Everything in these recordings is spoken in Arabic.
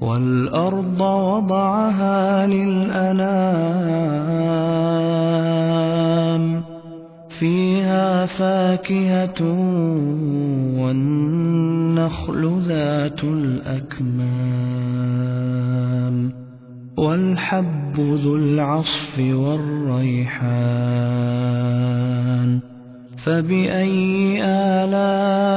والأرض وضعها للأنام فيها فاكهة والنخل ذات الأكمام والحب ذو العصف والريحان فبأي آلاء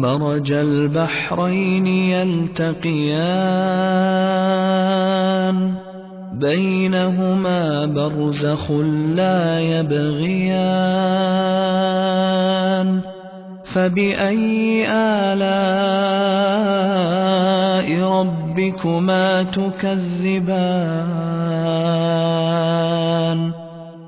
مرج البحرين يلتقيان. بينهما برزخ لا يبغيان. فبأي آلاء ربكما تكذبان؟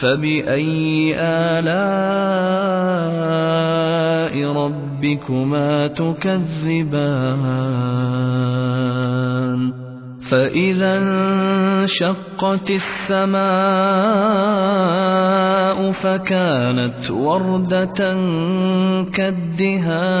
فبأي آلاء ربكما تكذبان؟ فإذا انشقت السماء فكانت وردة كالدهان.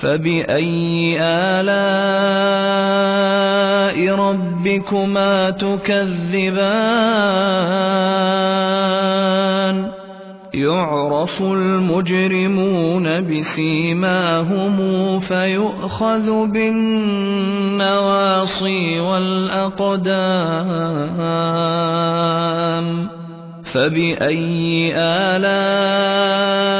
فبأي آلاء ربكما تكذبان؟ يعرف المجرمون بسيماهم فيؤخذ بالنواصي والأقدام. فبأي آلاء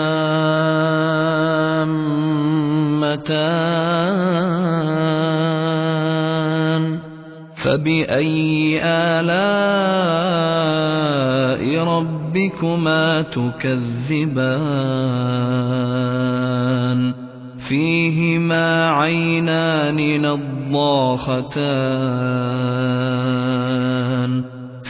مدهامتان فبأي آلاء ربكما تكذبان؟ فيهما عينان نضاختان.